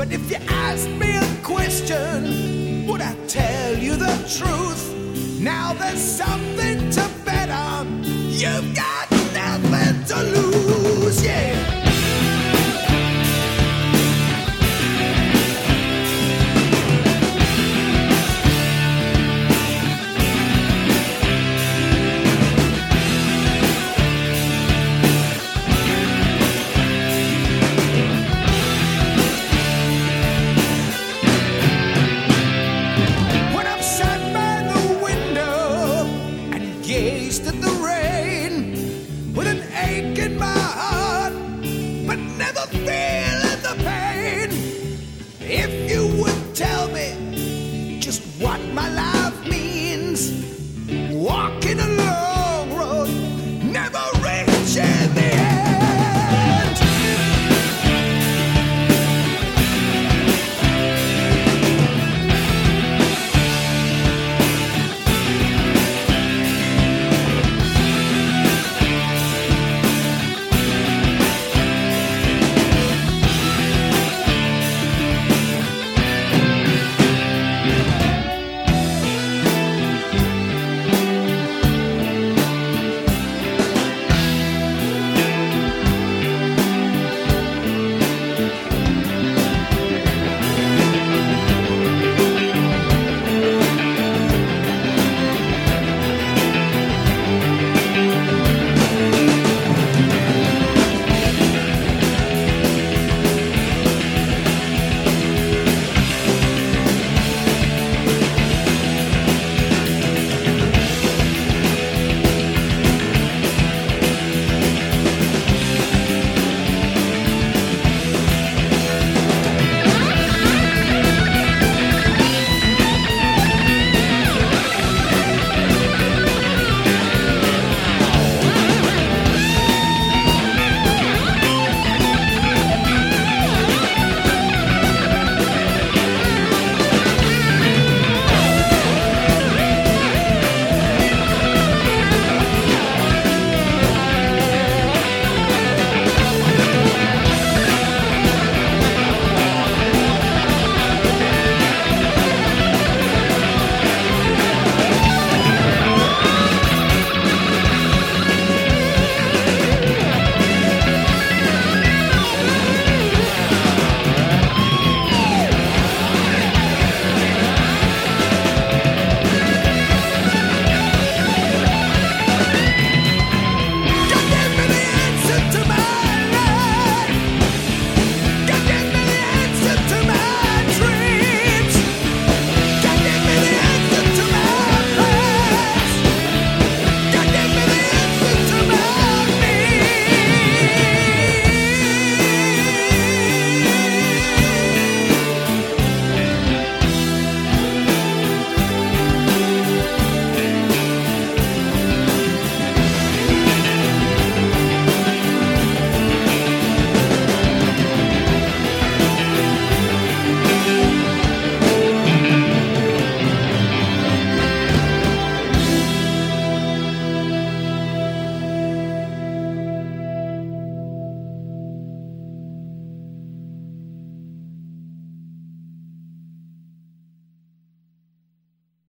But if you asked me a question, would I tell you the truth? Now there's something